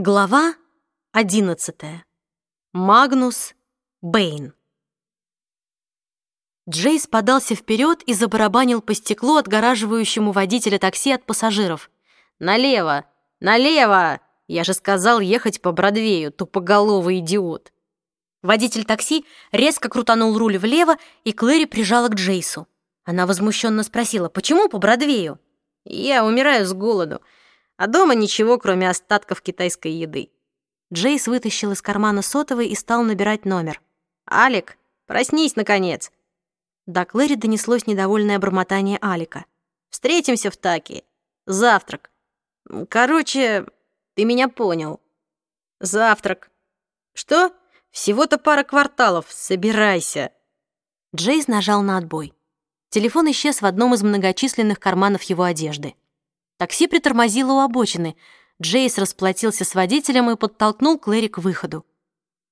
Глава одиннадцатая. Магнус Бэйн. Джейс подался вперед и забарабанил по стеклу, отгораживающему водителя такси от пассажиров. «Налево! Налево! Я же сказал ехать по Бродвею, тупоголовый идиот!» Водитель такси резко крутанул руль влево, и Клэри прижала к Джейсу. Она возмущенно спросила, почему по Бродвею? «Я умираю с голоду, а дома ничего, кроме остатков китайской еды». Джейс вытащил из кармана сотовый и стал набирать номер. «Алик, проснись, наконец!» До Клэри донеслось недовольное бормотание Алика. «Встретимся в Таке. Завтрак. Короче, ты меня понял. Завтрак. Что? Всего-то пара кварталов. Собирайся!» Джейс нажал на отбой. Телефон исчез в одном из многочисленных карманов его одежды. Такси притормозило у обочины. Джейс расплатился с водителем и подтолкнул Клэри к выходу.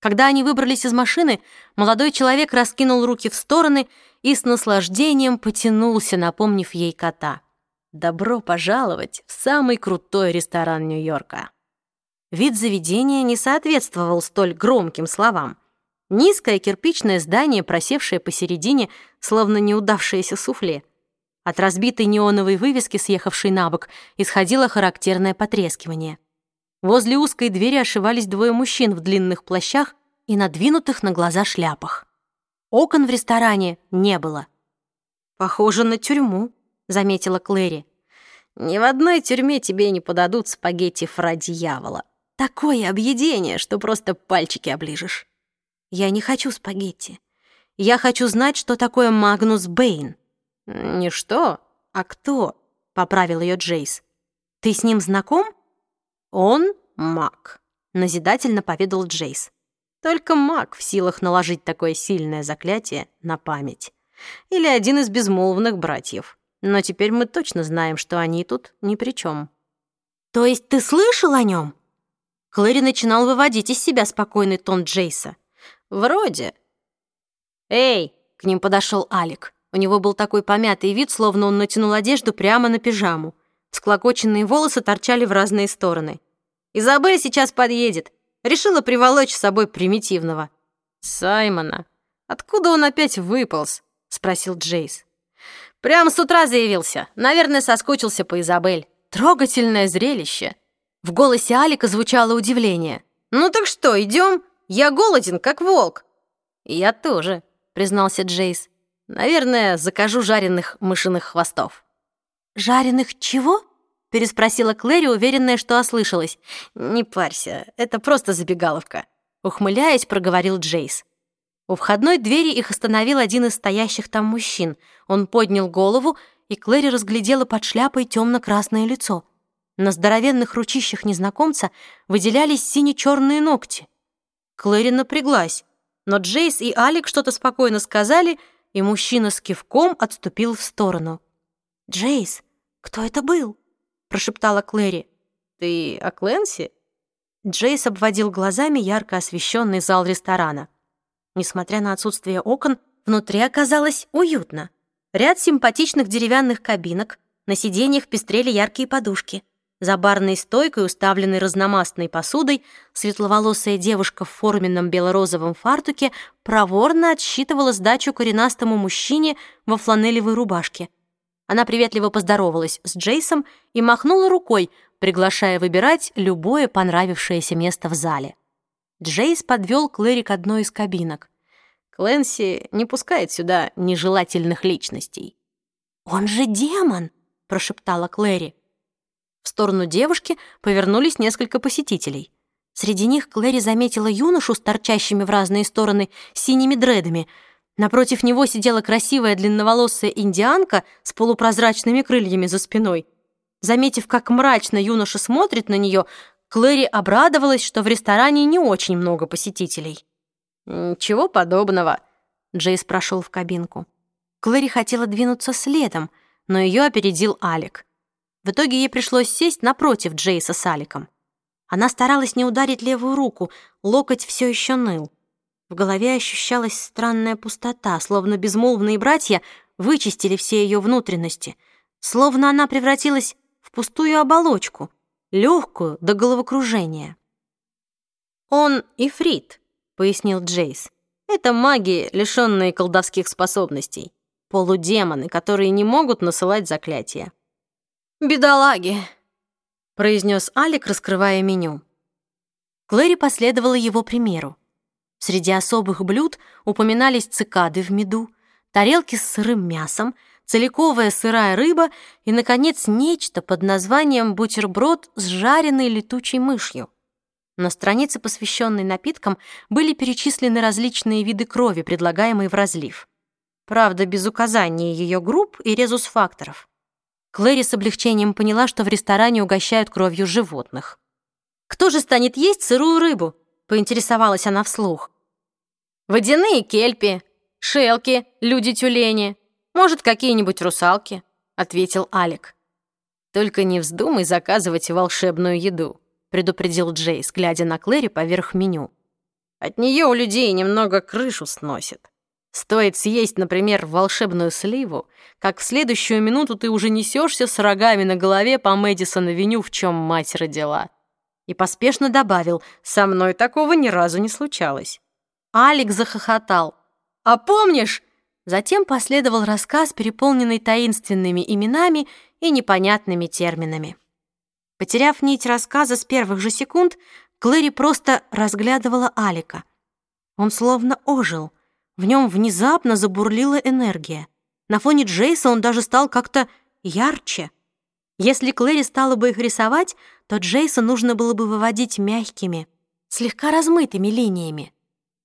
Когда они выбрались из машины, молодой человек раскинул руки в стороны и с наслаждением потянулся, напомнив ей кота. «Добро пожаловать в самый крутой ресторан Нью-Йорка!» Вид заведения не соответствовал столь громким словам. Низкое кирпичное здание, просевшее посередине, словно неудавшееся суфле. От разбитой неоновой вывески, съехавшей на бок, исходило характерное потрескивание. Возле узкой двери ошивались двое мужчин в длинных плащах и надвинутых на глаза шляпах. Окон в ресторане не было. «Похоже на тюрьму», — заметила Клэри. «Ни в одной тюрьме тебе не подадут спагетти фра дьявола. Такое объедение, что просто пальчики оближешь». Я не хочу спагетти. Я хочу знать, что такое Магнус Бэйн. Не что, а кто, поправил ее Джейс. Ты с ним знаком? Он маг, назидательно поведал Джейс. Только маг в силах наложить такое сильное заклятие на память. Или один из безмолвных братьев. Но теперь мы точно знаем, что они тут ни при чем. То есть ты слышал о нем? Клэри начинал выводить из себя спокойный тон Джейса. Вроде. Эй, к ним подошел Алик. У него был такой помятый вид, словно он натянул одежду прямо на пижаму. Склокоченные волосы торчали в разные стороны. Изабель сейчас подъедет. Решила приволочь с собой примитивного. Саймона. Откуда он опять выполз? Спросил Джейс. Прямо с утра заявился. Наверное, соскучился по Изабель. Трогательное зрелище. В голосе Алика звучало удивление. «Ну так что, идем? Я голоден, как волк». «Я тоже», — признался Джейс. «Наверное, закажу жареных мышиных хвостов». «Жареных чего?» — переспросила Клэри, уверенная, что ослышалась. «Не парься, это просто забегаловка», — ухмыляясь, проговорил Джейс. У входной двери их остановил один из стоящих там мужчин. Он поднял голову, и Клэри разглядела под шляпой темно-красное лицо. На здоровенных ручищах незнакомца выделялись сине-черные ногти. Клэри напряглась, но Джейс и Алик что-то спокойно сказали, и мужчина с кивком отступил в сторону. «Джейс, кто это был?» — прошептала Клэри. «Ты о Кленси?» Джейс обводил глазами ярко освещенный зал ресторана. Несмотря на отсутствие окон, внутри оказалось уютно. Ряд симпатичных деревянных кабинок, на сиденьях пестрели яркие подушки — за барной стойкой, уставленной разномастной посудой, светловолосая девушка в форменном белорозовом фартуке проворно отсчитывала сдачу коренастому мужчине во фланелевой рубашке. Она приветливо поздоровалась с Джейсом и махнула рукой, приглашая выбирать любое понравившееся место в зале. Джейс подвел Клэри к одной из кабинок. Клэнси не пускает сюда нежелательных личностей. «Он же демон!» — прошептала Клэри. В сторону девушки повернулись несколько посетителей. Среди них Клэри заметила юношу с торчащими в разные стороны синими дредами. Напротив него сидела красивая длинноволосая индианка с полупрозрачными крыльями за спиной. Заметив, как мрачно юноша смотрит на нее, Клэри обрадовалась, что в ресторане не очень много посетителей. «Ничего подобного», — Джейс прошел в кабинку. Клэри хотела двинуться следом, но ее опередил Алик. В итоге ей пришлось сесть напротив Джейса с Аликом. Она старалась не ударить левую руку, локоть все еще ныл. В голове ощущалась странная пустота, словно безмолвные братья вычистили все ее внутренности, словно она превратилась в пустую оболочку, легкую до головокружения. «Он ифрит», — пояснил Джейс. «Это маги, лишенные колдовских способностей. Полудемоны, которые не могут насылать заклятия». «Бедолаги», — произнес Алик, раскрывая меню. Клэри последовала его примеру. Среди особых блюд упоминались цикады в меду, тарелки с сырым мясом, целиковая сырая рыба и, наконец, нечто под названием бутерброд с жареной летучей мышью. На странице, посвященной напиткам, были перечислены различные виды крови, предлагаемые в разлив. Правда, без указания ее групп и резус-факторов. Клэри с облегчением поняла, что в ресторане угощают кровью животных. «Кто же станет есть сырую рыбу?» — поинтересовалась она вслух. «Водяные кельпи, шелки, люди-тюлени, может, какие-нибудь русалки», — ответил Алик. «Только не вздумай заказывать волшебную еду», предупредил Джейс, глядя на Клэри поверх меню. От нее у людей немного крышу сносит. Стоит съесть, например, волшебную сливу, как в следующую минуту ты уже несешься с рогами на голове по Мэдисон-авеню, в чем мать родила. И поспешно добавил, со мной такого ни разу не случалось. Алик захохотал. «А помнишь?» Затем последовал рассказ, переполненный таинственными именами и непонятными терминами. Потеряв нить рассказа с первых же секунд, Клэри просто разглядывала Алика. Он словно ожил. В нем внезапно забурлила энергия. На фоне Джейса он даже стал как-то ярче. Если Клэри стала бы их рисовать, то Джейса нужно было бы выводить мягкими, слегка размытыми линиями,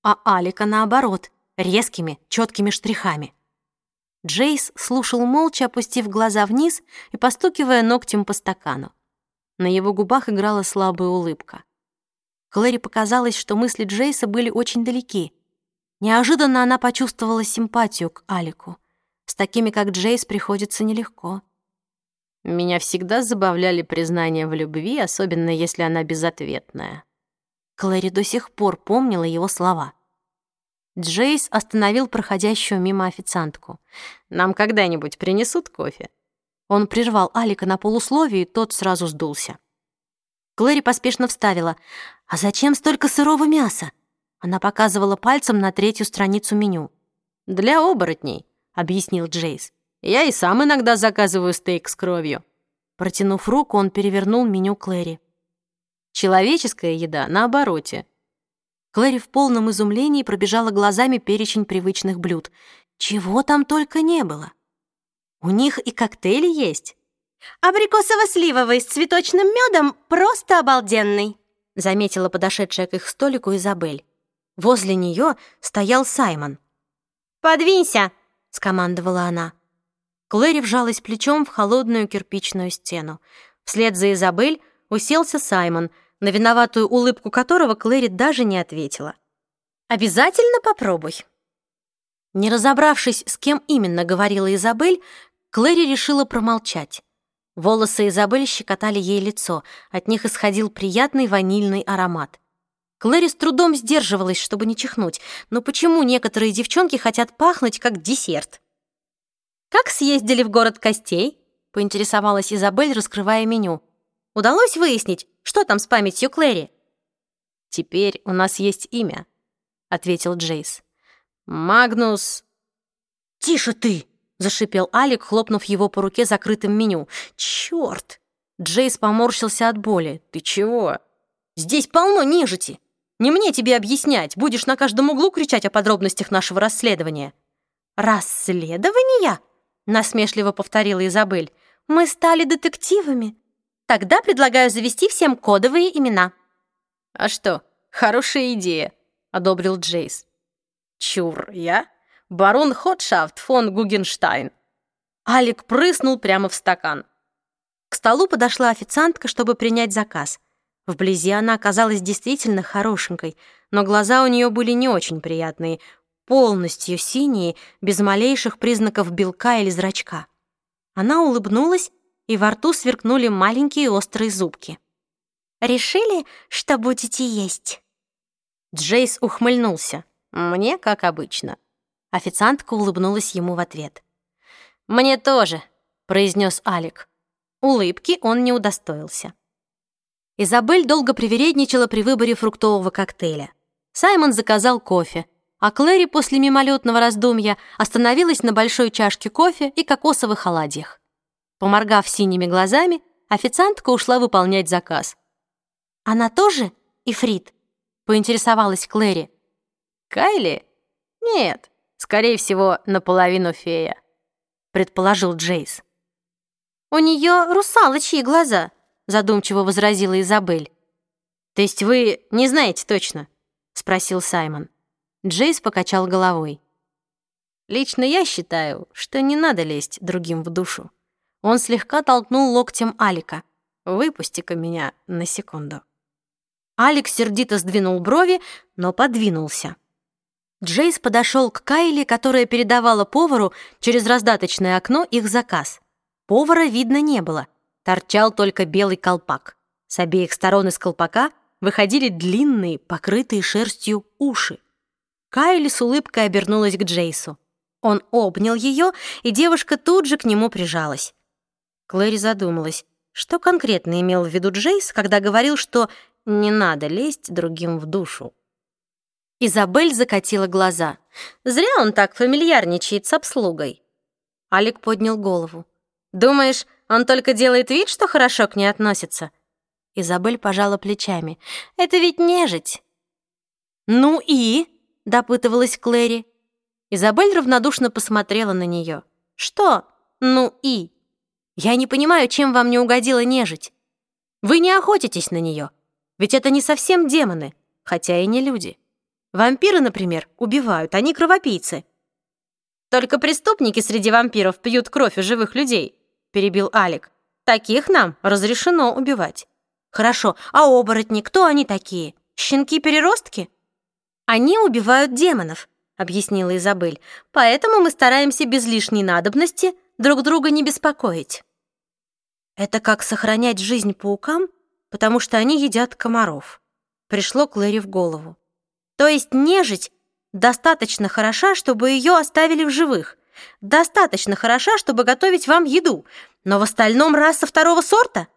а Алика, наоборот, резкими, четкими штрихами. Джейс слушал молча, опустив глаза вниз и постукивая ногтем по стакану. На его губах играла слабая улыбка. Клэри показалось, что мысли Джейса были очень далеки. Неожиданно она почувствовала симпатию к Алику. С такими, как Джейс, приходится нелегко. Меня всегда забавляли признания в любви, особенно если она безответная. Клэри до сих пор помнила его слова. Джейс остановил проходящую мимо официантку. «Нам когда-нибудь принесут кофе?» Он прервал Алика на полусловие, и тот сразу сдулся. Клэри поспешно вставила. «А зачем столько сырого мяса?» Она показывала пальцем на третью страницу меню. «Для оборотней», — объяснил Джейс. «Я и сам иногда заказываю стейк с кровью». Протянув руку, он перевернул меню Клэри. «Человеческая еда на обороте». Клэри в полном изумлении пробежала глазами перечень привычных блюд. Чего там только не было. У них и коктейли есть. Абрикосово-сливовый с цветочным медом просто обалденный, заметила подошедшая к их столику Изабель. Возле нее стоял Саймон. «Подвинься!» — скомандовала она. Клэри вжалась плечом в холодную кирпичную стену. Вслед за Изабель уселся Саймон, на виноватую улыбку которого Клэри даже не ответила. «Обязательно попробуй». Не разобравшись, с кем именно говорила Изабель, Клэри решила промолчать. Волосы Изабель щекотали ей лицо, от них исходил приятный ванильный аромат. Клэри с трудом сдерживалась, чтобы не чихнуть, но почему некоторые девчонки хотят пахнуть как десерт? «Как съездили в город костей?» — поинтересовалась Изабель, раскрывая меню. «Удалось выяснить, что там с памятью Клэри?» «Теперь у нас есть имя», — ответил Джейс. «Магнус...» «Тише ты!» зашипел Алик, хлопнув его по руке закрытым меню. «Чёрт!» Джейс поморщился от боли. «Ты чего?» «Здесь полно нежити! Не мне тебе объяснять, будешь на каждом углу кричать о подробностях нашего расследования». «Расследования?» — насмешливо повторила Изабель. «Мы стали детективами. Тогда предлагаю завести всем кодовые имена». «А что, хорошая идея», — одобрил Джейс. «Чур, я?» барон Хотшафт фон Гугенштайн. Алик прыснул прямо в стакан. К столу подошла официантка, чтобы принять заказ. Вблизи она оказалась действительно хорошенькой, но глаза у нее были не очень приятные, полностью синие, без малейших признаков белка или зрачка. Она улыбнулась, и во рту сверкнули маленькие острые зубки. «Решили, что будете есть?» Джейс ухмыльнулся. «Мне как обычно». Официантка улыбнулась ему в ответ. «Мне тоже», — произнес Алик. Улыбки он не удостоился. Изабель долго привередничала при выборе фруктового коктейля. Саймон заказал кофе, а Клэри после мимолетного раздумья остановилась на большой чашке кофе и кокосовых оладьях. Поморгав синими глазами, официантка ушла выполнять заказ. «Она тоже ифрит?» — поинтересовалась Клэри. «Кайли? Нет, скорее всего, наполовину фея», — предположил Джейс. «У нее русалочьи глаза», — задумчиво возразила Изабель. «То есть вы не знаете точно?» — спросил Саймон. Джейс покачал головой. «Лично я считаю, что не надо лезть другим в душу». Он слегка толкнул локтем Алика. «Выпусти-ка меня на секунду». Алик сердито сдвинул брови, но подвинулся. Джейс подошел к Кайли, которая передавала повару через раздаточное окно их заказ. Повара видно не было, торчал только белый колпак. С обеих сторон из колпака выходили длинные, покрытые шерстью уши. Кайли с улыбкой обернулась к Джейсу. Он обнял ее, и девушка тут же к нему прижалась. Клэри задумалась, что конкретно имел в виду Джейс, когда говорил, что не надо лезть другим в душу. Изабель закатила глаза. Зря он так фамильярничает с обслугой. Алик поднял голову. «Думаешь, он только делает вид, что хорошо к ней относится?» Изабель пожала плечами. «Это ведь нежить». «Ну и?» — допытывалась Клэри. Изабель равнодушно посмотрела на нее. «Что? Ну и?» «Я не понимаю, чем вам не угодила нежить. Вы не охотитесь на нее, ведь это не совсем демоны, хотя и не люди. Вампиры, например, убивают, они кровопийцы». «Только преступники среди вампиров пьют кровь у живых людей», — перебил Алик. «Таких нам разрешено убивать». «Хорошо, а оборотни, кто они такие? Щенки-переростки?» «Они убивают демонов», — объяснила Изабель, «поэтому мы стараемся без лишней надобности друг друга не беспокоить». «Это как сохранять жизнь паукам, потому что они едят комаров», — пришло Клэри в голову. «То есть нежить достаточно хороша, чтобы ее оставили в живых, достаточно хороша, чтобы готовить вам еду, но в остальном раса второго сорта?»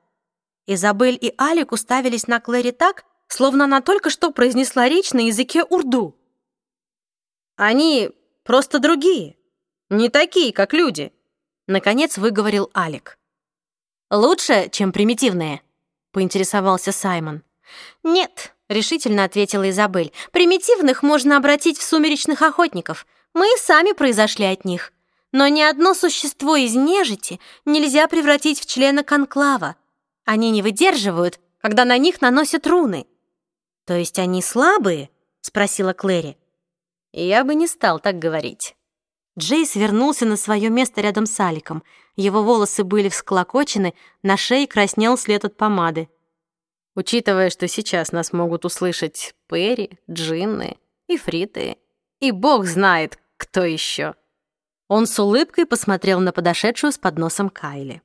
Изабель и Алик уставились на Клэри так, словно она только что произнесла речь на языке урду. «Они просто другие, не такие, как люди», — наконец выговорил Алик. «Лучше, чем примитивные», — поинтересовался Саймон. «Нет», — решительно ответила Изабель, «примитивных можно обратить в сумеречных охотников. Мы и сами произошли от них. Но ни одно существо из нежити нельзя превратить в члена конклава. Они не выдерживают, когда на них наносят руны. «То есть они слабые?» — спросила Клэри. «Я бы не стал так говорить». Джейс вернулся на свое место рядом с Аликом. Его волосы были всклокочены, на шее краснел след от помады. Учитывая, что сейчас нас могут услышать Перри, Джинны, и Фриты, и бог знает, кто еще. Он с улыбкой посмотрел на подошедшую с подносом Кайли.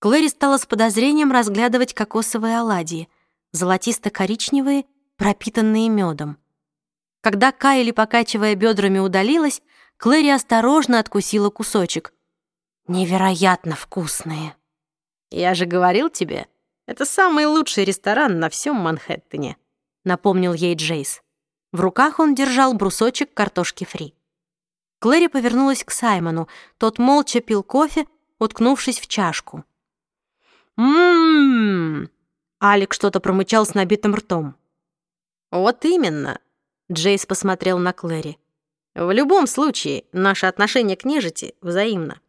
Клэри стала с подозрением разглядывать кокосовые оладьи — золотисто-коричневые, пропитанные медом. Когда Кайли, покачивая бедрами, удалилась, Клэри осторожно откусила кусочек. «Невероятно вкусные!» «Я же говорил тебе, это самый лучший ресторан на всем Манхэттене», напомнил ей Джейс. В руках он держал брусочек картошки фри. Клэри повернулась к Саймону. Тот молча пил кофе, уткнувшись в чашку. «Ммм!» Алик что-то промычал с набитым ртом. «Вот именно», — Джейс посмотрел на Клэри. «В любом случае, наше отношение к нежити взаимно.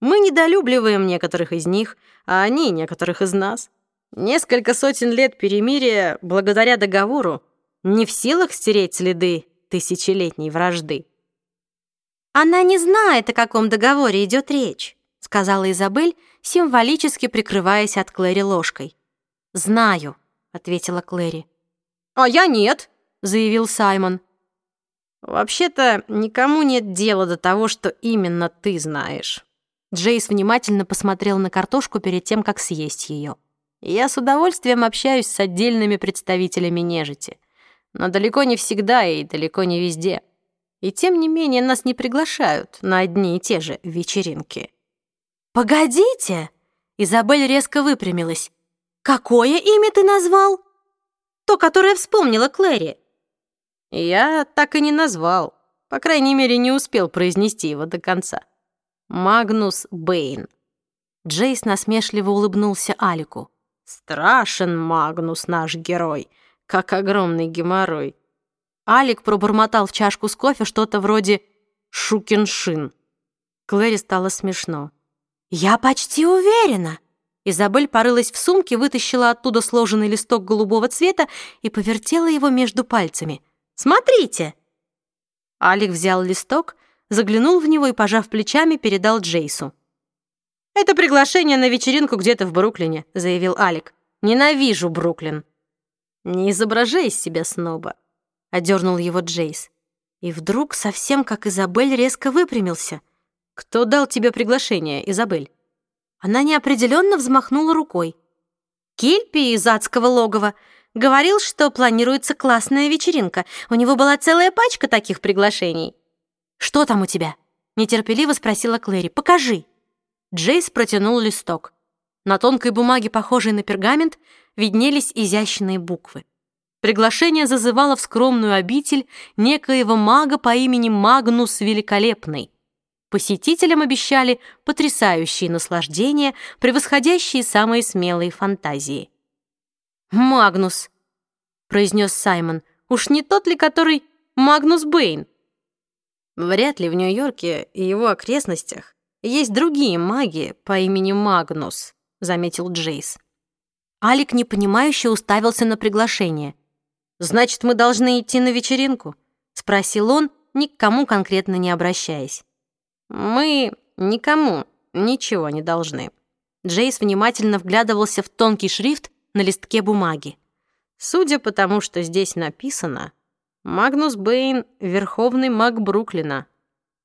Мы недолюбливаем некоторых из них, а они — некоторых из нас. Несколько сотен лет перемирия, благодаря договору, не в силах стереть следы тысячелетней вражды». «Она не знает, о каком договоре идет речь», — сказала Изабель, символически прикрываясь от Клэри ложкой. «Знаю», — ответила Клэри. «А я нет», — заявил Саймон. «Вообще-то никому нет дела до того, что именно ты знаешь». Джейс внимательно посмотрел на картошку перед тем, как съесть ее. «Я с удовольствием общаюсь с отдельными представителями нежити, но далеко не всегда и далеко не везде. И тем не менее нас не приглашают на одни и те же вечеринки». «Погодите!» Изабель резко выпрямилась. Какое имя ты назвал? То, которое вспомнила Клэри. Я так и не назвал. По крайней мере, не успел произнести его до конца. Магнус Бэйн. Джейс насмешливо улыбнулся Алику. Страшен Магнус наш герой, как огромный геморрой. Алик пробормотал в чашку с кофе что-то вроде «шукиншин». Клэри стало смешно. «Я почти уверена!» Изабель порылась в сумке, вытащила оттуда сложенный листок голубого цвета и повертела его между пальцами. «Смотрите!» Алик взял листок, заглянул в него и, пожав плечами, передал Джейсу. «Это приглашение на вечеринку где-то в Бруклине», — заявил Алик. «Ненавижу Бруклин». «Не изображай из себя сноба», — одернул его Джейс. И вдруг, совсем как Изабель, резко выпрямился. «Кто дал тебе приглашение, Изабель?» Она неопределенно взмахнула рукой. Кельпи из адского логова говорил, что планируется классная вечеринка. У него была целая пачка таких приглашений. «Что там у тебя?» — нетерпеливо спросила Клэри. «Покажи». Джейс протянул листок. На тонкой бумаге, похожей на пергамент, виднелись изящные буквы. Приглашение зазывало в скромную обитель некоего мага по имени Магнус Великолепный. Посетителям обещали потрясающие наслаждения, превосходящие самые смелые фантазии. «Магнус», — произнес Саймон, — «уж не тот ли, который Магнус Бэйн?» Вряд ли в Нью-Йорке и его окрестностях есть другие маги по имени Магнус», — заметил Джейс. Алек непонимающе уставился на приглашение. «Значит, мы должны идти на вечеринку?» — спросил он, ни к кому конкретно не обращаясь. «Мы никому ничего не должны». Джейс внимательно вглядывался в тонкий шрифт на листке бумаги. «Судя по тому, что здесь написано, Магнус Бэйн — верховный маг Бруклина».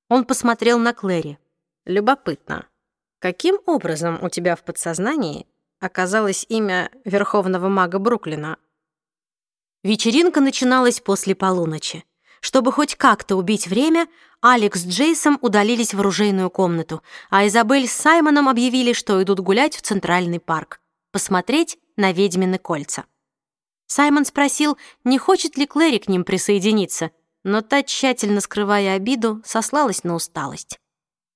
Он посмотрел на Клэри. Любопытно, каким образом у тебя в подсознании оказалось имя верховного мага Бруклина? Вечеринка начиналась после полуночи. Чтобы хоть как-то убить время, Алекс с Джейсом удалились в оружейную комнату, а Изабель с Саймоном объявили, что идут гулять в Центральный парк, посмотреть на ведьмины кольца. Саймон спросил, не хочет ли Клэри к ним присоединиться, но та, тщательно скрывая обиду, сослалась на усталость.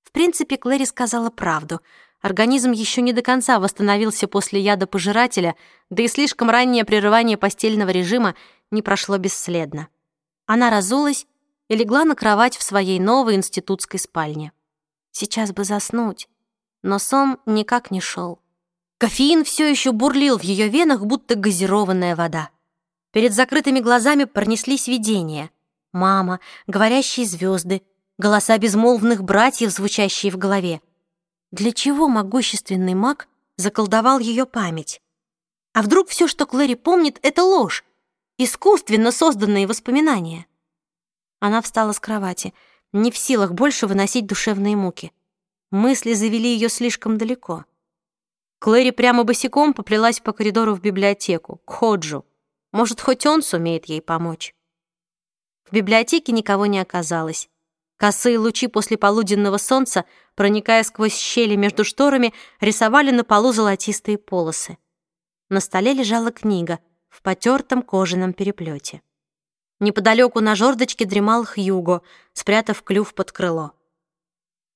В принципе, Клэри сказала правду. Организм еще не до конца восстановился после яда пожирателя, да и слишком раннее прерывание постельного режима не прошло бесследно. Она разулась и легла на кровать в своей новой институтской спальне. Сейчас бы заснуть, но сон никак не шел. Кофеин все еще бурлил в ее венах, будто газированная вода. Перед закрытыми глазами пронеслись видения. Мама, говорящие звезды, голоса безмолвных братьев, звучащие в голове. Для чего могущественный маг заколдовал ее память? А вдруг все, что Клэри помнит, это ложь, искусственно созданные воспоминания? Она встала с кровати, не в силах больше выносить душевные муки. Мысли завели ее слишком далеко. Клэри прямо босиком поплелась по коридору в библиотеку, к Ходжу. Может, хоть он сумеет ей помочь. В библиотеке никого не оказалось. Косые лучи после полуденного солнца, проникая сквозь щели между шторами, рисовали на полу золотистые полосы. На столе лежала книга в потертом кожаном переплете. Неподалеку на жердочке дремал Хьюго, спрятав клюв под крыло.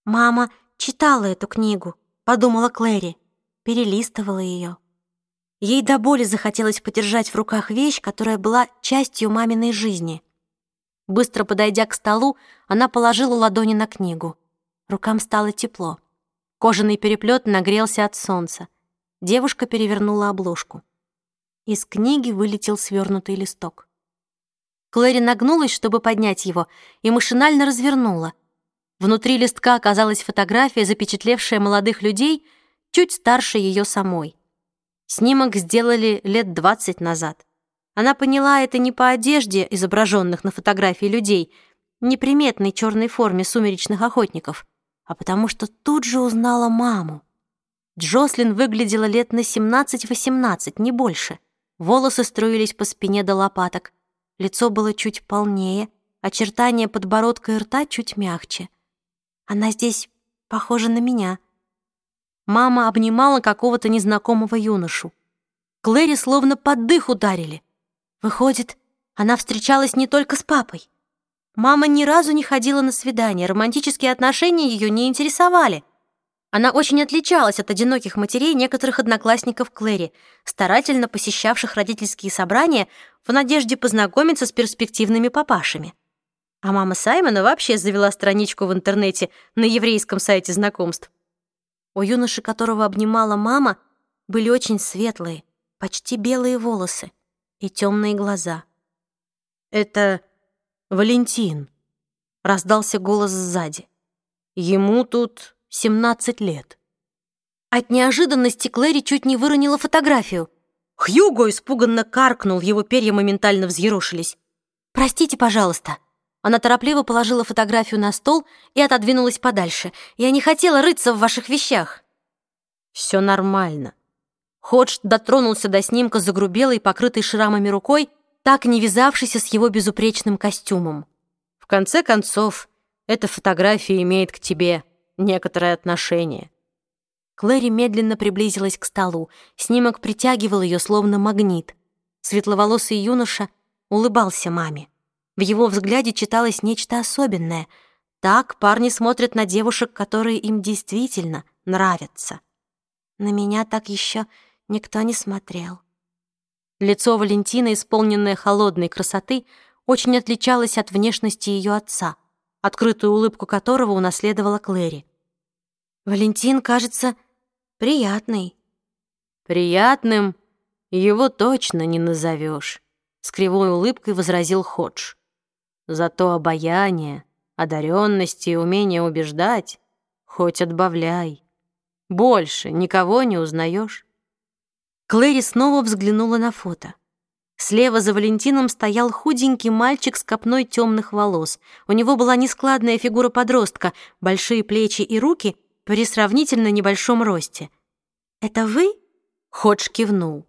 «Мама читала эту книгу», — подумала Клэри, перелистывала ее. Ей до боли захотелось подержать в руках вещь, которая была частью маминой жизни — Быстро подойдя к столу, она положила ладони на книгу. Рукам стало тепло. Кожаный переплет нагрелся от солнца. Девушка перевернула обложку. Из книги вылетел свернутый листок. Клэри нагнулась, чтобы поднять его, и машинально развернула. Внутри листка оказалась фотография, запечатлевшая молодых людей, чуть старше ее самой. Снимок сделали лет двадцать назад. Она поняла это не по одежде изображенных на фотографии людей, неприметной черной форме сумеречных охотников, а потому что тут же узнала маму. Джослин выглядела лет на 17-18, не больше. Волосы струились по спине до лопаток. Лицо было чуть полнее, очертания подбородка и рта чуть мягче. Она здесь похожа на меня. Мама обнимала какого-то незнакомого юношу. Клэри словно под дых ударили. Выходит, она встречалась не только с папой. Мама ни разу не ходила на свидания, романтические отношения ее не интересовали. Она очень отличалась от одиноких матерей некоторых одноклассников Клэри, старательно посещавших родительские собрания в надежде познакомиться с перспективными папашами. А мама Саймона вообще завела страничку в интернете на еврейском сайте знакомств. У юноши, которого обнимала мама, были очень светлые, почти белые волосы и темные глаза. «Это Валентин», — раздался голос сзади. «Ему тут 17 лет. От неожиданности Клэри чуть не выронила фотографию. Хьюго испуганно каркнул, его перья моментально взъерошились. «Простите, пожалуйста». Она торопливо положила фотографию на стол и отодвинулась подальше. «Я не хотела рыться в ваших вещах». «Все нормально». Ходж дотронулся до снимка загрубелой, покрытой шрамами рукой, так не вязавшейся с его безупречным костюмом. «В конце концов, эта фотография имеет к тебе некоторое отношение. Клэри медленно приблизилась к столу. Снимок притягивал ее, словно магнит. Светловолосый юноша улыбался маме. В его взгляде читалось нечто особенное. Так парни смотрят на девушек, которые им действительно нравятся. На меня так еще никто не смотрел. Лицо Валентины, исполненное холодной красоты, очень отличалось от внешности ее отца — открытую улыбку которого унаследовала Клэри. «Валентин, кажется, приятный». «Приятным его точно не назовешь», — с кривой улыбкой возразил Ходж. «Зато обаяние, одаренность и умение убеждать хоть отбавляй. Больше никого не узнаешь». Клэри снова взглянула на фото. Слева за Валентином стоял худенький мальчик с копной темных волос. У него была нескладная фигура подростка, большие плечи и руки при сравнительно небольшом росте. «Это вы?» — Ходж кивнул.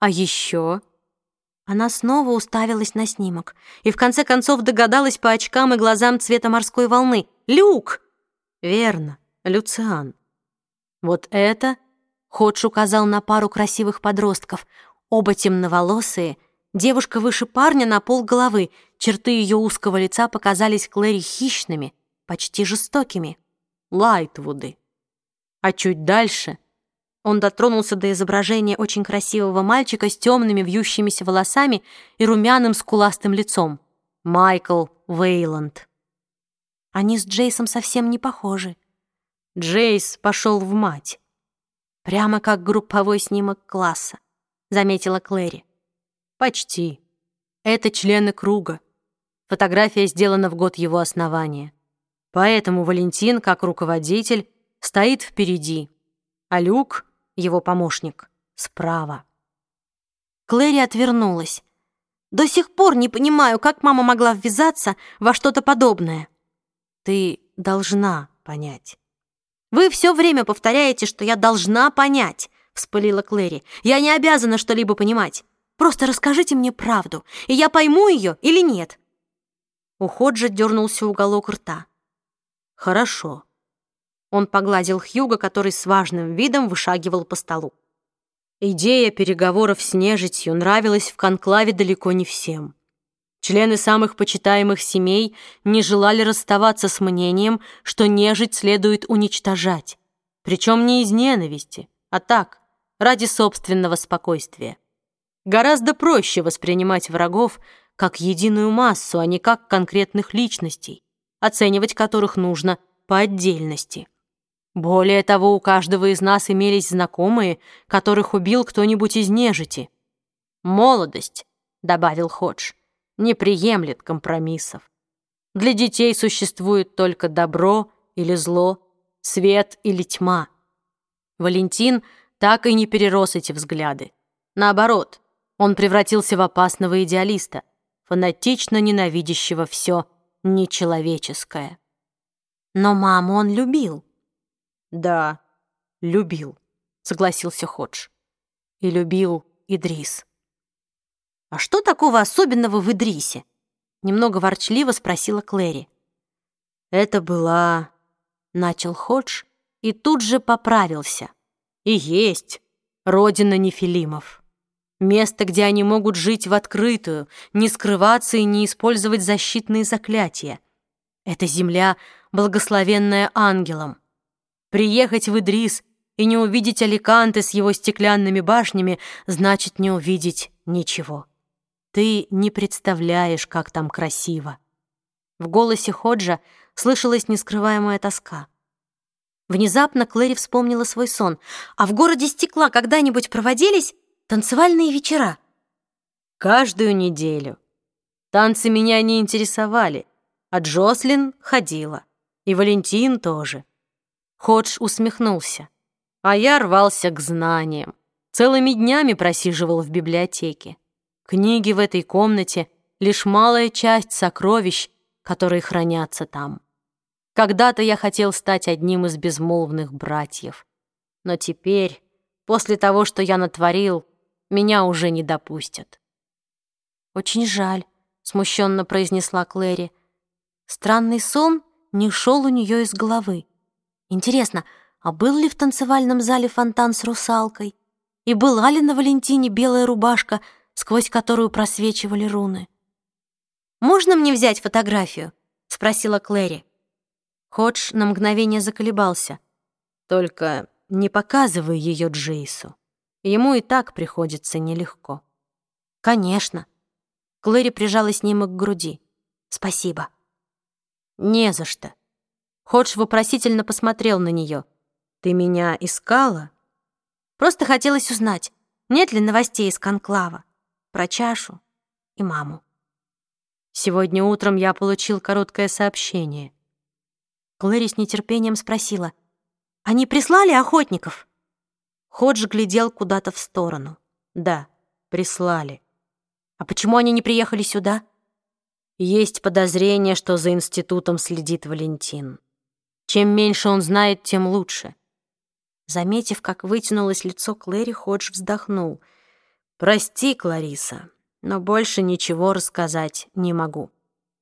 «А еще?» Она снова уставилась на снимок и в конце концов догадалась по очкам и глазам цвета морской волны. «Люк!» «Верно, Люциан. Вот это...» Ходж указал на пару красивых подростков. Оба темноволосые, девушка выше парня на пол головы, черты ее узкого лица показались Клэри хищными, почти жестокими. Лайтвуды. А чуть дальше он дотронулся до изображения очень красивого мальчика с темными вьющимися волосами и румяным скуластым лицом. Майкл Вейланд. Они с Джейсом совсем не похожи. Джейс пошел в мать. Прямо как групповой снимок класса. — заметила Клэри. «Почти. Это члены круга. Фотография сделана в год его основания. Поэтому Валентин, как руководитель, стоит впереди, а Люк, его помощник, справа». Клэри отвернулась. «До сих пор не понимаю, как мама могла ввязаться во что-то подобное». «Ты должна понять». «Вы все время повторяете, что я должна понять вспылила Клэри. «Я не обязана что-либо понимать. Просто расскажите мне правду, и я пойму ее или нет». У Ходжа дернулся уголок рта. «Хорошо». Он погладил Хьюга, который с важным видом вышагивал по столу. Идея переговоров с нежитью нравилась в конклаве далеко не всем. Члены самых почитаемых семей не желали расставаться с мнением, что нежить следует уничтожать. Причем не из ненависти, а так, ради собственного спокойствия. Гораздо проще воспринимать врагов как единую массу, а не как конкретных личностей, оценивать которых нужно по отдельности. Более того, у каждого из нас имелись знакомые, которых убил кто-нибудь из нежити. «Молодость», — добавил Ходж, — «не приемлет компромиссов. Для детей существует только добро или зло, свет или тьма». Валентин — так и не перерос эти взгляды. Наоборот, он превратился в опасного идеалиста, фанатично ненавидящего все нечеловеческое. Но маму он любил. Да, любил, согласился Ходж. И любил Идрис. А что такого особенного в Идрисе? Немного ворчливо спросила Клэри. Это была... Начал Ходж и тут же поправился и есть родина нефилимов. Место, где они могут жить в открытую, не скрываться и не использовать защитные заклятия. Это земля, благословенная ангелом. Приехать в Идрис и не увидеть Аликанте с его стеклянными башнями значит не увидеть ничего. Ты не представляешь, как там красиво. В голосе Ходжа слышалась нескрываемая тоска. Внезапно Клэри вспомнила свой сон. А в городе стекла когда-нибудь проводились танцевальные вечера? Каждую неделю. Танцы меня не интересовали, а Джослин ходила. И Валентин тоже. Ходж усмехнулся. А я рвался к знаниям. Целыми днями просиживал в библиотеке. Книги в этой комнате — лишь малая часть сокровищ, которые хранятся там. Когда-то я хотел стать одним из безмолвных братьев. Но теперь, после того, что я натворил, меня уже не допустят. «Очень жаль», — смущенно произнесла Клэри. Странный сон не шел у нее из головы. Интересно, а был ли в танцевальном зале фонтан с русалкой? И была ли на Валентине белая рубашка, сквозь которую просвечивали руны? «Можно мне взять фотографию?» — спросила Клэри. Ходж на мгновение заколебался. «Только не показывай ее Джейсу. Ему и так приходится нелегко». «Конечно». Клэри прижалась ним к груди. «Спасибо». «Не за что». Ходж вопросительно посмотрел на нее. «Ты меня искала?» «Просто хотелось узнать, нет ли новостей из Конклава про чашу и маму». Сегодня утром я получил короткое сообщение. Клэри с нетерпением спросила. «Они прислали охотников?» Ходж глядел куда-то в сторону. «Да, прислали». «А почему они не приехали сюда?» «Есть подозрение, что за институтом следит Валентин. Чем меньше он знает, тем лучше». Заметив, как вытянулось лицо Клэри, Ходж вздохнул. «Прости, Клариса, но больше ничего рассказать не могу.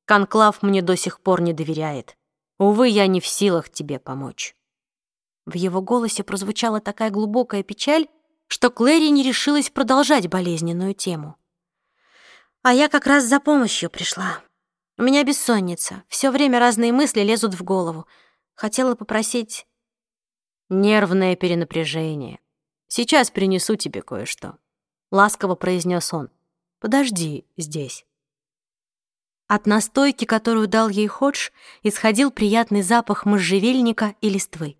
Конклав мне до сих пор не доверяет. Увы, я не в силах тебе помочь». В его голосе прозвучала такая глубокая печаль, что Клэри не решилась продолжать болезненную тему. «А я как раз за помощью пришла. У меня бессонница, все время разные мысли лезут в голову. Хотела попросить...» «Нервное перенапряжение. Сейчас принесу тебе кое-что», — ласково произнес он. «Подожди здесь». От настойки, которую дал ей Ходж, исходил приятный запах можжевельника и листвы.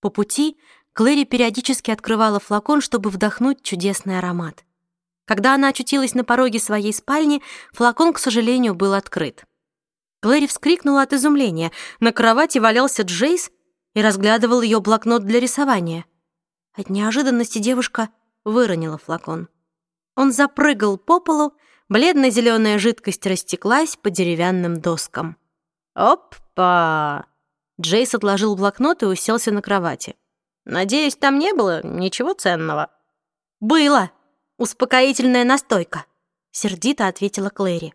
По пути Клэри периодически открывала флакон, чтобы вдохнуть чудесный аромат. Когда она очутилась на пороге своей спальни, флакон, к сожалению, был открыт. Клэри вскрикнула от изумления. На кровати валялся Джейс и разглядывал ее блокнот для рисования. От неожиданности девушка выронила флакон. Он запрыгал по полу, Бледно-зеленая жидкость растеклась по деревянным доскам. «Опа!» Джейс отложил блокнот и уселся на кровати. «Надеюсь, там не было ничего ценного?» «Было! Успокоительная настойка!» Сердито ответила Клэри.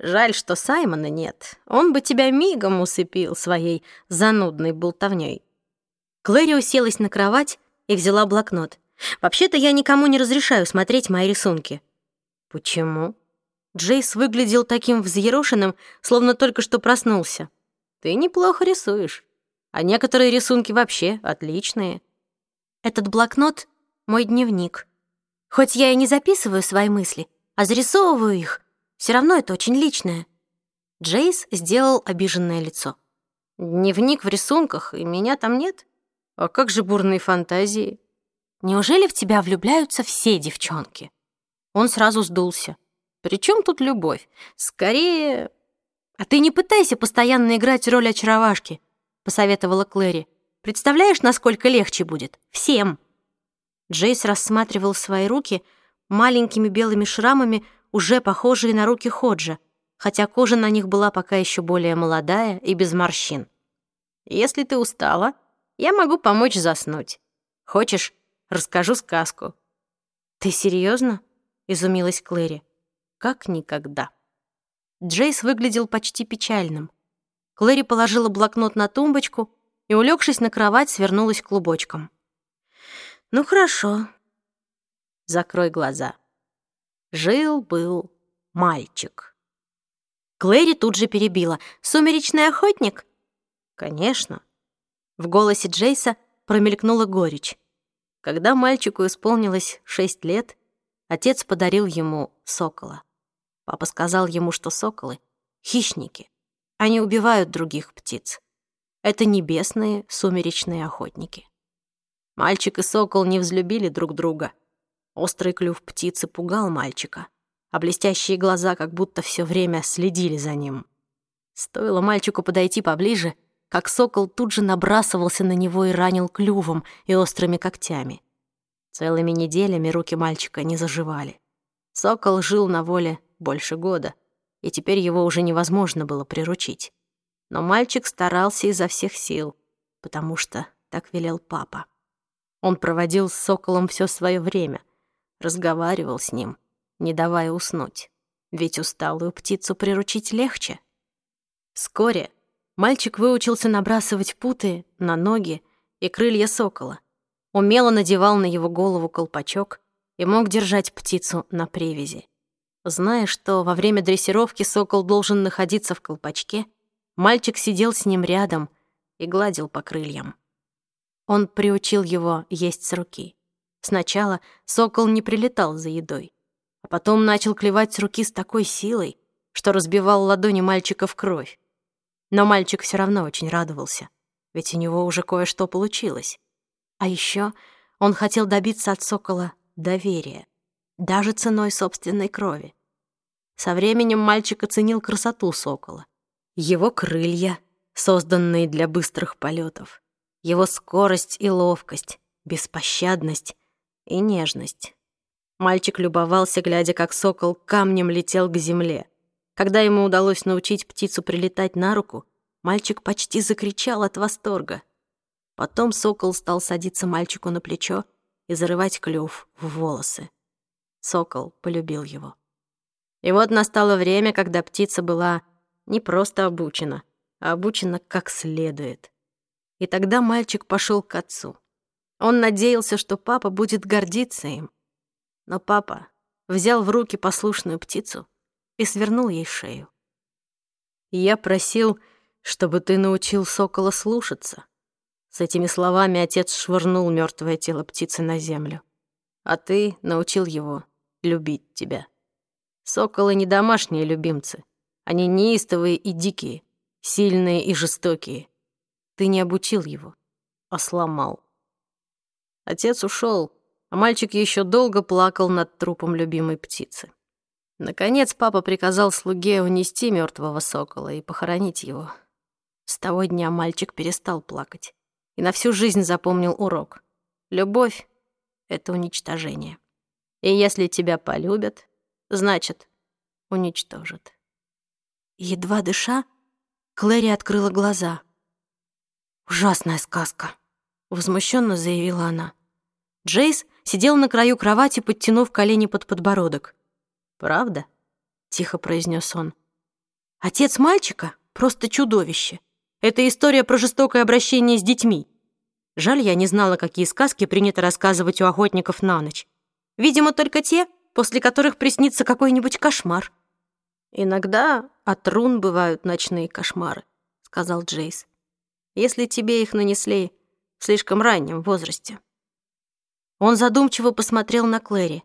«Жаль, что Саймона нет. Он бы тебя мигом усыпил своей занудной болтовней». Клэри уселась на кровать и взяла блокнот. «Вообще-то я никому не разрешаю смотреть мои рисунки». «Почему?» Джейс выглядел таким взъерошенным, словно только что проснулся. «Ты неплохо рисуешь. А некоторые рисунки вообще отличные». «Этот блокнот — мой дневник. Хоть я и не записываю свои мысли, а зарисовываю их, все равно это очень личное». Джейс сделал обиженное лицо. «Дневник в рисунках, и меня там нет? А как же бурные фантазии?» «Неужели в тебя влюбляются все девчонки?» Он сразу сдулся. «При чем тут любовь? Скорее...» «А ты не пытайся постоянно играть роль очаровашки», — посоветовала Клэри. «Представляешь, насколько легче будет? Всем!» Джейс рассматривал свои руки маленькими белыми шрамами, уже похожие на руки Ходжа, хотя кожа на них была пока еще более молодая и без морщин. «Если ты устала, я могу помочь заснуть. Хочешь, расскажу сказку?» «Ты серьезно? — изумилась Клэри. «Как никогда». Джейс выглядел почти печальным. Клэри положила блокнот на тумбочку и, улегшись на кровать, свернулась клубочком. «Ну, хорошо». закрой глаза. Жил-был мальчик. Клэри тут же перебила. «Сумеречный охотник?» «Конечно». В голосе Джейса промелькнула горечь. Когда мальчику исполнилось шесть лет, отец подарил ему сокола. Папа сказал ему, что соколы — хищники. Они убивают других птиц. Это небесные сумеречные охотники. Мальчик и сокол не взлюбили друг друга. Острый клюв птицы пугал мальчика, а блестящие глаза как будто все время следили за ним. Стоило мальчику подойти поближе, как сокол тут же набрасывался на него и ранил клювом и острыми когтями. Целыми неделями руки мальчика не заживали. Сокол жил на воле больше года, и теперь его уже невозможно было приручить. Но мальчик старался изо всех сил, потому что так велел папа. Он проводил с соколом все свое время, разговаривал с ним, не давая уснуть. Ведь усталую птицу приручить легче. Вскоре мальчик выучился набрасывать путы на ноги и крылья сокола, умело надевал на его голову колпачок и мог держать птицу на привязи. Зная, что во время дрессировки сокол должен находиться в колпачке, мальчик сидел с ним рядом и гладил по крыльям. Он приучил его есть с руки. Сначала сокол не прилетал за едой, а потом начал клевать с руки с такой силой, что разбивал ладони мальчика в кровь. Но мальчик все равно очень радовался, ведь у него уже кое-что получилось. А еще он хотел добиться от сокола доверия, даже ценой собственной крови. Со временем мальчик оценил красоту сокола, его крылья, созданные для быстрых полетов, его скорость и ловкость, беспощадность и нежность. Мальчик любовался, глядя, как сокол камнем летел к земле. Когда ему удалось научить птицу прилетать на руку, мальчик почти закричал от восторга. Потом сокол стал садиться мальчику на плечо и зарывать клюв в волосы. Сокол полюбил его. И вот настало время, когда птица была не просто обучена, а обучена как следует. И тогда мальчик пошел к отцу. Он надеялся, что папа будет гордиться им. Но папа взял в руки послушную птицу и свернул ей шею. «Я просил, чтобы ты научил сокола слушаться». С этими словами отец швырнул мертвое тело птицы на землю. «А ты научил его любить тебя». Соколы не домашние любимцы. Они неистовые и дикие, сильные и жестокие. Ты не обучил его, а сломал. Отец ушел, а мальчик еще долго плакал над трупом любимой птицы. Наконец папа приказал слуге унести мертвого сокола и похоронить его. С того дня мальчик перестал плакать и на всю жизнь запомнил урок. Любовь — это уничтожение. И если тебя полюбят, значит, уничтожат. Едва дыша, Клэри открыла глаза — «Ужасная сказка», — возмущенно заявила она. Джейс сидел на краю кровати, подтянув колени под подбородок. «Правда?» — тихо произнес он. «Отец мальчика — просто чудовище. Это история про жестокое обращение с детьми. Жаль, я не знала, какие сказки принято рассказывать у охотников на ночь. Видимо, только те, после которых приснится какой-нибудь кошмар». «Иногда от рун бывают ночные кошмары», — сказал Джейс если тебе их нанесли в слишком раннем возрасте». Он задумчиво посмотрел на Клэри.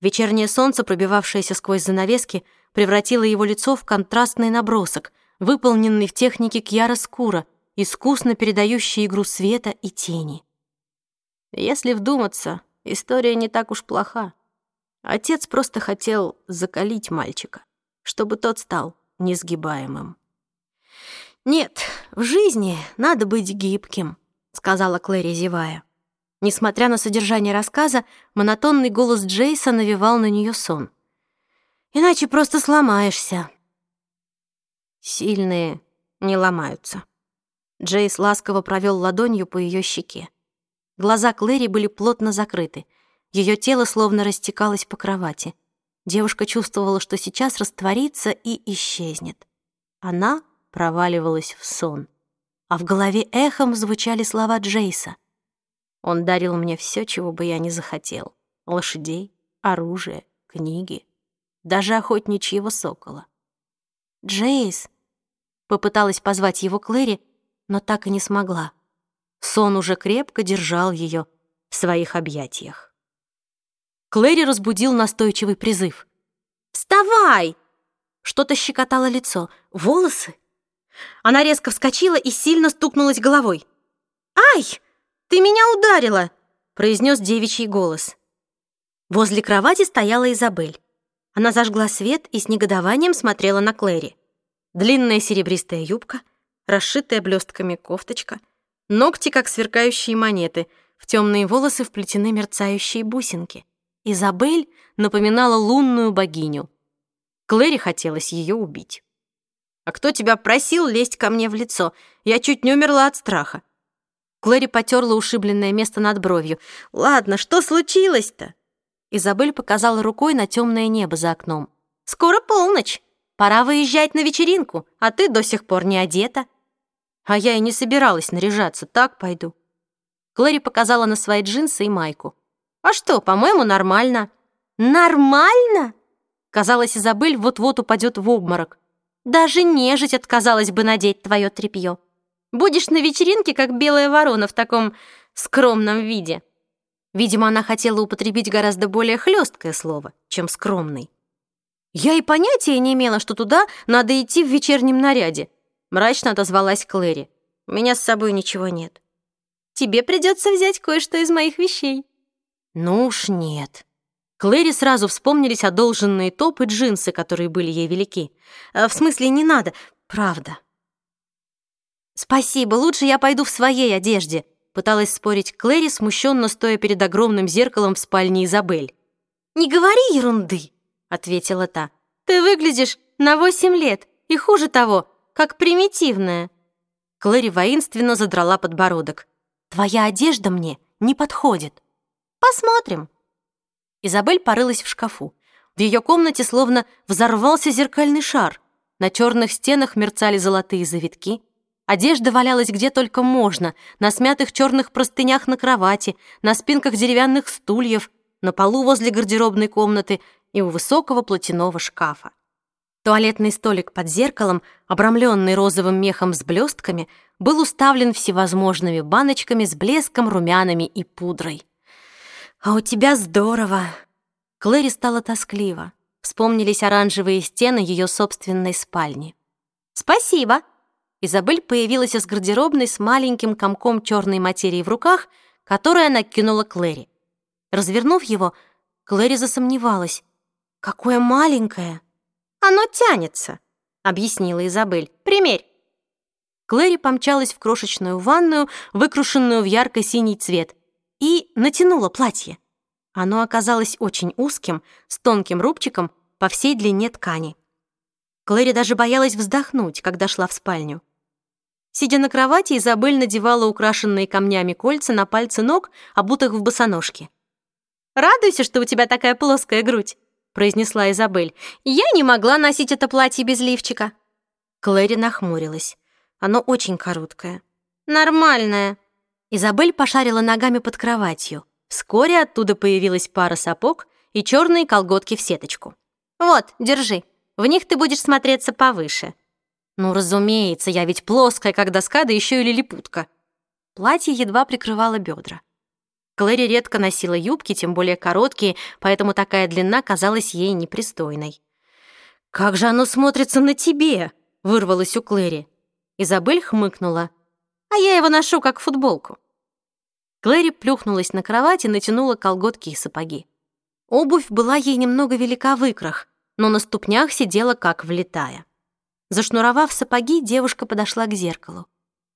Вечернее солнце, пробивавшееся сквозь занавески, превратило его лицо в контрастный набросок, выполненный в технике кьяра-скура, искусно передающий игру света и тени. Если вдуматься, история не так уж плоха. Отец просто хотел закалить мальчика, чтобы тот стал несгибаемым. «Нет, в жизни надо быть гибким», — сказала Клэри, зевая. Несмотря на содержание рассказа, монотонный голос Джейса навевал на нее сон. «Иначе просто сломаешься». «Сильные не ломаются». Джейс ласково провел ладонью по ее щеке. Глаза Клэри были плотно закрыты. Ее тело словно растекалось по кровати. Девушка чувствовала, что сейчас растворится и исчезнет. Она проваливалась в сон. А в голове эхом звучали слова Джейса. Он дарил мне все, чего бы я ни захотел. Лошадей, оружие, книги, даже охотничьего сокола. «Джейс!» — попыталась позвать его Клэри, но так и не смогла. Сон уже крепко держал ее в своих объятиях. Клэри разбудил настойчивый призыв. «Вставай!» Что-то щекотало лицо. Волосы? Она резко вскочила и сильно стукнулась головой. «Ай! Ты меня ударила!» произнес девичий голос. Возле кровати стояла Изабель. Она зажгла свет и с негодованием смотрела на Клэри. Длинная серебристая юбка, расшитая блестками кофточка, ногти, как сверкающие монеты, в темные волосы вплетены мерцающие бусинки. Изабель напоминала лунную богиню. Клэри хотелось ее убить. «А кто тебя просил лезть ко мне в лицо? Я чуть не умерла от страха». Клэри потерла ушибленное место над бровью. «Ладно, что случилось-то?» Изабель показала рукой на темное небо за окном. «Скоро полночь. Пора выезжать на вечеринку, а ты до сих пор не одета». А я и не собиралась наряжаться, так пойду. Клэри показала на свои джинсы и майку. «А что, по-моему, нормально». «Нормально?» Казалось, Изабель вот-вот упадет в обморок. «Даже нежить отказалась бы надеть твое тряпье. Будешь на вечеринке, как белая ворона в таком скромном виде». Видимо, она хотела употребить гораздо более хлесткое слово, чем скромный. «Я и понятия не имела, что туда надо идти в вечернем наряде», мрачно отозвалась Клэри. «У меня с собой ничего нет». «Тебе придется взять кое-что из моих вещей». «Ну уж нет». Клэри сразу вспомнились одолженные топ и джинсы, которые были ей велики. «В смысле, не надо, правда». «Спасибо, лучше я пойду в своей одежде», Пыталась спорить Клэри, смущенно стоя перед огромным зеркалом в спальне Изабель. «Не говори ерунды», — ответила та. «Ты выглядишь на восемь лет, и хуже того, как примитивная». Клэри воинственно задрала подбородок. «Твоя одежда мне не подходит». «Посмотрим». Изабель порылась в шкафу. В ее комнате словно взорвался зеркальный шар. На черных стенах мерцали золотые завитки, Одежда валялась где только можно, на смятых черных простынях на кровати, на спинках деревянных стульев, на полу возле гардеробной комнаты и у высокого платяного шкафа. Туалетный столик под зеркалом, обрамленный розовым мехом с блестками, был уставлен всевозможными баночками с блеском, румянами и пудрой. «А у тебя здорово!» Клэри стала тоскливо. Вспомнились оранжевые стены ее собственной спальни. «Спасибо!» Изабель появилась из гардеробной с маленьким комком черной материи в руках, который она кинула Клэри. Развернув его, Клэри засомневалась. «Какое маленькое!» «Оно тянется», — объяснила Изабель. «Примерь». Клэри помчалась в крошечную ванную, выкрашенную в ярко-синий цвет, и натянула платье. Оно оказалось очень узким, с тонким рубчиком по всей длине ткани. Клэри даже боялась вздохнуть, когда шла в спальню. Сидя на кровати, Изабель надевала украшенные камнями кольца на пальцы ног, обутых в босоножки. «Радуйся, что у тебя такая плоская грудь», — произнесла Изабель. «Я не могла носить это платье без лифчика». Клэри нахмурилась. Оно очень короткое. «Нормальное». Изабель пошарила ногами под кроватью. Вскоре оттуда появилась пара сапог и черные колготки в сеточку. «Вот, держи». В них ты будешь смотреться повыше. Ну, разумеется, я ведь плоская, как доска, да еще и лилипутка. Платье едва прикрывало бедра. Клэри редко носила юбки, тем более короткие, поэтому такая длина казалась ей непристойной. «Как же оно смотрится на тебе!» — вырвалось у Клэри. Изабель хмыкнула. «А я его ношу как футболку». Клэри плюхнулась на кровать и натянула колготки и сапоги. Обувь была ей немного велика в икрах, но на ступнях сидела как влетая. Зашнуровав сапоги, девушка подошла к зеркалу.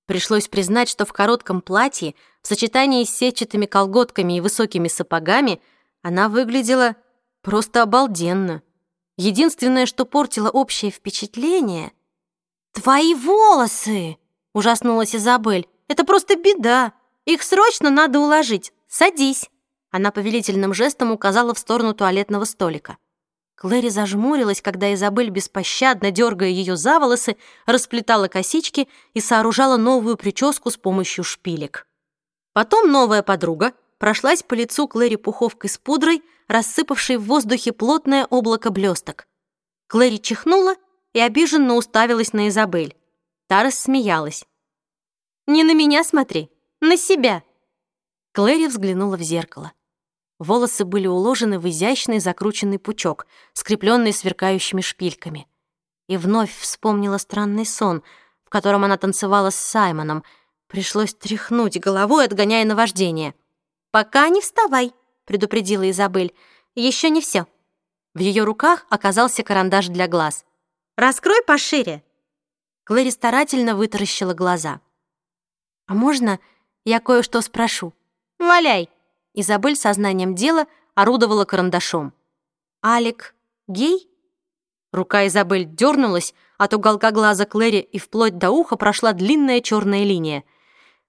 Пришлось признать, что в коротком платье, в сочетании с сетчатыми колготками и высокими сапогами, она выглядела просто обалденно. Единственное, что портило общее впечатление... «Твои волосы!» — ужаснулась Изабель. «Это просто беда! Их срочно надо уложить! Садись!» Она повелительным жестом указала в сторону туалетного столика. Клэри зажмурилась, когда Изабель, беспощадно дергая ее за волосы, расплетала косички и сооружала новую прическу с помощью шпилек. Потом новая подруга прошлась по лицу Клэри пуховкой с пудрой, рассыпавший в воздухе плотное облако блесток. Клэри чихнула и обиженно уставилась на Изабель. Та рассмеялась. «Не на меня смотри, на себя!» Клэри взглянула в зеркало. Волосы были уложены в изящный закрученный пучок, скрепленный сверкающими шпильками. И вновь вспомнила странный сон, в котором она танцевала с Саймоном. Пришлось тряхнуть головой, отгоняя наваждение. «Пока не вставай», — предупредила Изабель. «Еще не все». В ее руках оказался карандаш для глаз. «Раскрой пошире!» Клэри старательно вытаращила глаза. «А можно я кое-что спрошу?» «Валяй!» Изабель сознанием дела орудовала карандашом. «Алик гей?» Рука Изабель дернулась, от уголка глаза Клэри и вплоть до уха прошла длинная черная линия.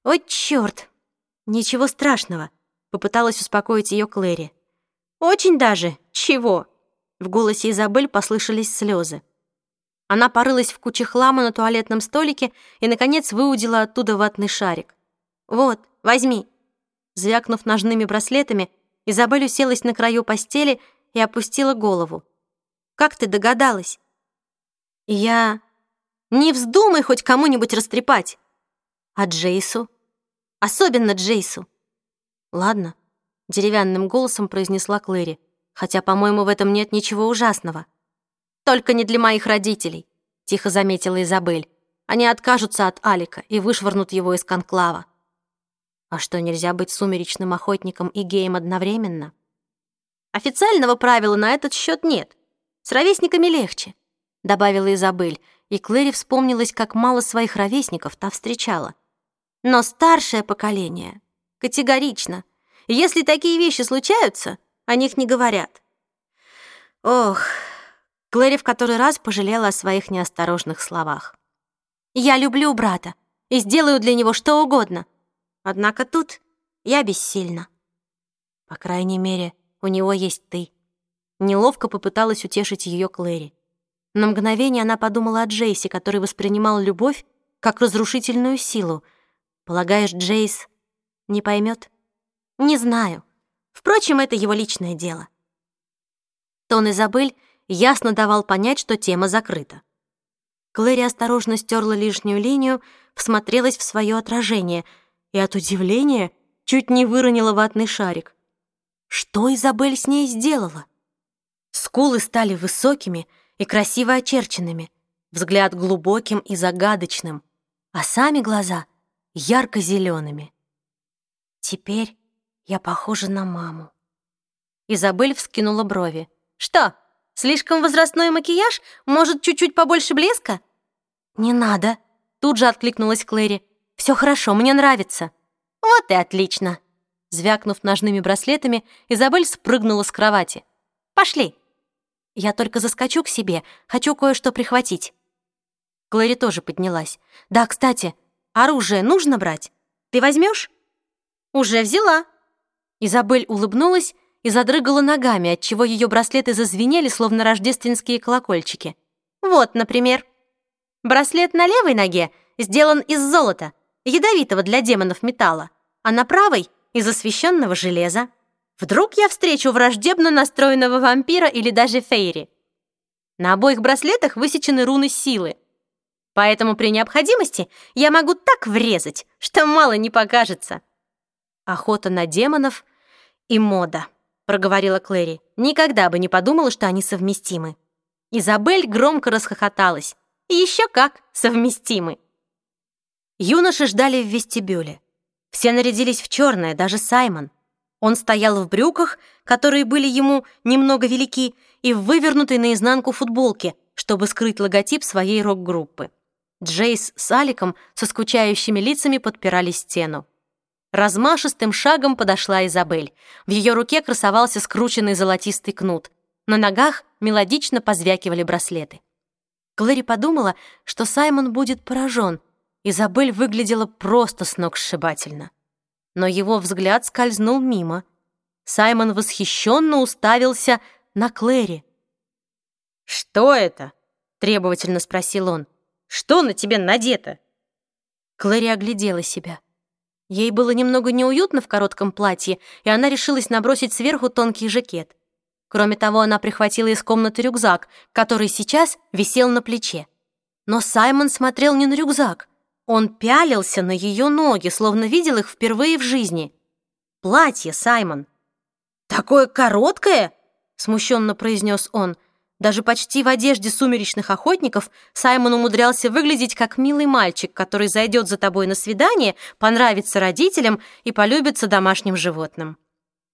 «Ой, черт! Ничего страшного!» — попыталась успокоить ее Клэри. «Очень даже! Чего?» В голосе Изабель послышались слезы. Она порылась в куче хлама на туалетном столике и, наконец, выудила оттуда ватный шарик. «Вот, возьми!» Звякнув ножными браслетами, Изабель уселась на краю постели и опустила голову. «Как ты догадалась?» «Я...» «Не вздумай хоть кому-нибудь растрепать!» «А Джейсу?» «Особенно Джейсу!» «Ладно», — деревянным голосом произнесла Клэри, «хотя, по-моему, в этом нет ничего ужасного». «Только не для моих родителей», — тихо заметила Изабель. «Они откажутся от Алика и вышвырнут его из конклава. А что, нельзя быть сумеречным охотником и геем одновременно? Официального правила на этот счет нет. С ровесниками легче, добавила Изабель, и Клэри вспомнилась, как мало своих ровесников та встречала. Но старшее поколение категорично. Если такие вещи случаются, о них не говорят. Ох, Клэри в который раз пожалела о своих неосторожных словах. «Я люблю брата и сделаю для него что угодно», Однако тут я бессильна. По крайней мере, у него есть ты. Неловко попыталась утешить ее Клэри. На мгновение она подумала о Джейсе, который воспринимал любовь как разрушительную силу. Полагаешь, Джейс не поймет? Не знаю. Впрочем, это его личное дело. Тон Изабель ясно давал понять, что тема закрыта. Клэри осторожно стерла лишнюю линию, всмотрелась в свое отражение — и от удивления чуть не выронила ватный шарик. Что Изабель с ней сделала? Скулы стали высокими и красиво очерченными, взгляд глубоким и загадочным, а сами глаза ярко-зелеными. Теперь я похожа на маму. Изабель вскинула брови. «Что, слишком возрастной макияж? Может, чуть-чуть побольше блеска?» «Не надо», — тут же откликнулась Клэри. Все хорошо, мне нравится». «Вот и отлично!» Звякнув ножными браслетами, Изабель спрыгнула с кровати. «Пошли!» «Я только заскочу к себе, хочу кое-что прихватить». Клэри тоже поднялась. «Да, кстати, оружие нужно брать? Ты возьмешь? «Уже взяла». Изабель улыбнулась и задрыгала ногами, отчего ее браслеты зазвенели, словно рождественские колокольчики. «Вот, например, браслет на левой ноге сделан из золота, ядовитого для демонов металла, а на правой — из освещенного железа. Вдруг я встречу враждебно настроенного вампира или даже фейри. На обоих браслетах высечены руны силы. Поэтому при необходимости я могу так врезать, что мало не покажется. Охота на демонов и мода, проговорила Клэри. Никогда бы не подумала, что они совместимы. Изабель громко расхохоталась. Еще как совместимы. Юноши ждали в вестибюле. Все нарядились в черное, даже Саймон. Он стоял в брюках, которые были ему немного велики, и в вывернутой наизнанку футболке, чтобы скрыть логотип своей рок-группы. Джейс с Аликом со скучающими лицами подпирали стену. Размашистым шагом подошла Изабель. В ее руке красовался скрученный золотистый кнут. На ногах мелодично позвякивали браслеты. Клэри подумала, что Саймон будет поражен — Изабель выглядела просто сногсшибательно. Но его взгляд скользнул мимо. Саймон восхищенно уставился на Клэри. «Что это?» — требовательно спросил он. «Что на тебе надето?» Клэри оглядела себя. Ей было немного неуютно в коротком платье, и она решилась набросить сверху тонкий жакет. Кроме того, она прихватила из комнаты рюкзак, который сейчас висел на плече. Но Саймон смотрел не на рюкзак. Он пялился на ее ноги, словно видел их впервые в жизни. «Платье, Саймон!» «Такое короткое?» — смущенно произнес он. Даже почти в одежде сумеречных охотников Саймон умудрялся выглядеть как милый мальчик, который зайдет за тобой на свидание, понравится родителям и полюбится домашним животным.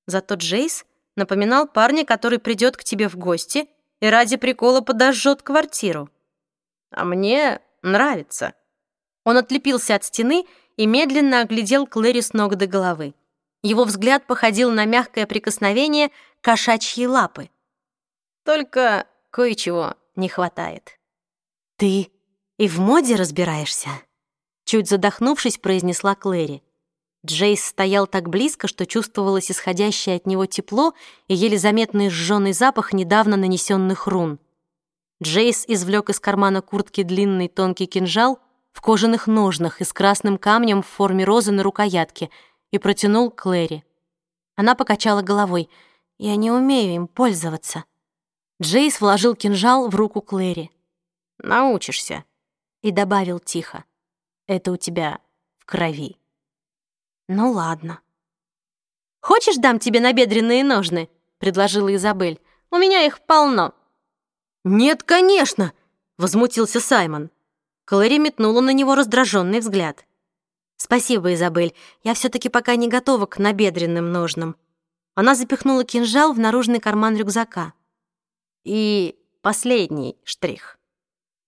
Зато Джейс напоминал парня, который придет к тебе в гости и ради прикола подожжет квартиру. А мне нравится. Он отлепился от стены и медленно оглядел Клэри с ног до головы. Его взгляд походил на мягкое прикосновение кошачьей лапы. Только кое-чего не хватает. «Ты и в моде разбираешься?» Чуть задохнувшись, произнесла Клэри. Джейс стоял так близко, что чувствовалось исходящее от него тепло и еле заметный сжёный запах недавно нанесенных рун. Джейс извлек из кармана куртки длинный тонкий кинжал в кожаных ножнах и с красным камнем в форме розы на рукоятке и протянул Клэри. Она покачала головой. «Я не умею им пользоваться». Джейс вложил кинжал в руку Клэри. «Научишься», и добавил тихо. «Это у тебя в крови». «Ну ладно». «Хочешь, дам тебе набедренные ножны?» — предложила Изабель. «У меня их полно». «Нет, конечно!» — возмутился Саймон. Клэри метнула на него раздраженный взгляд. «Спасибо, Изабель, я все-таки пока не готова к набедренным ножнам». Она запихнула кинжал в наружный карман рюкзака. И последний штрих.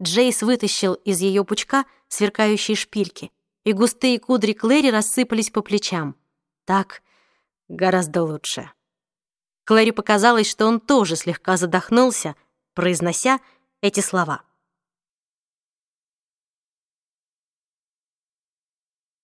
Джейс вытащил из ее пучка сверкающие шпильки и густые кудри Клэри рассыпались по плечам. Так гораздо лучше. Клэри показалось, что он тоже слегка задохнулся, произнося эти слова.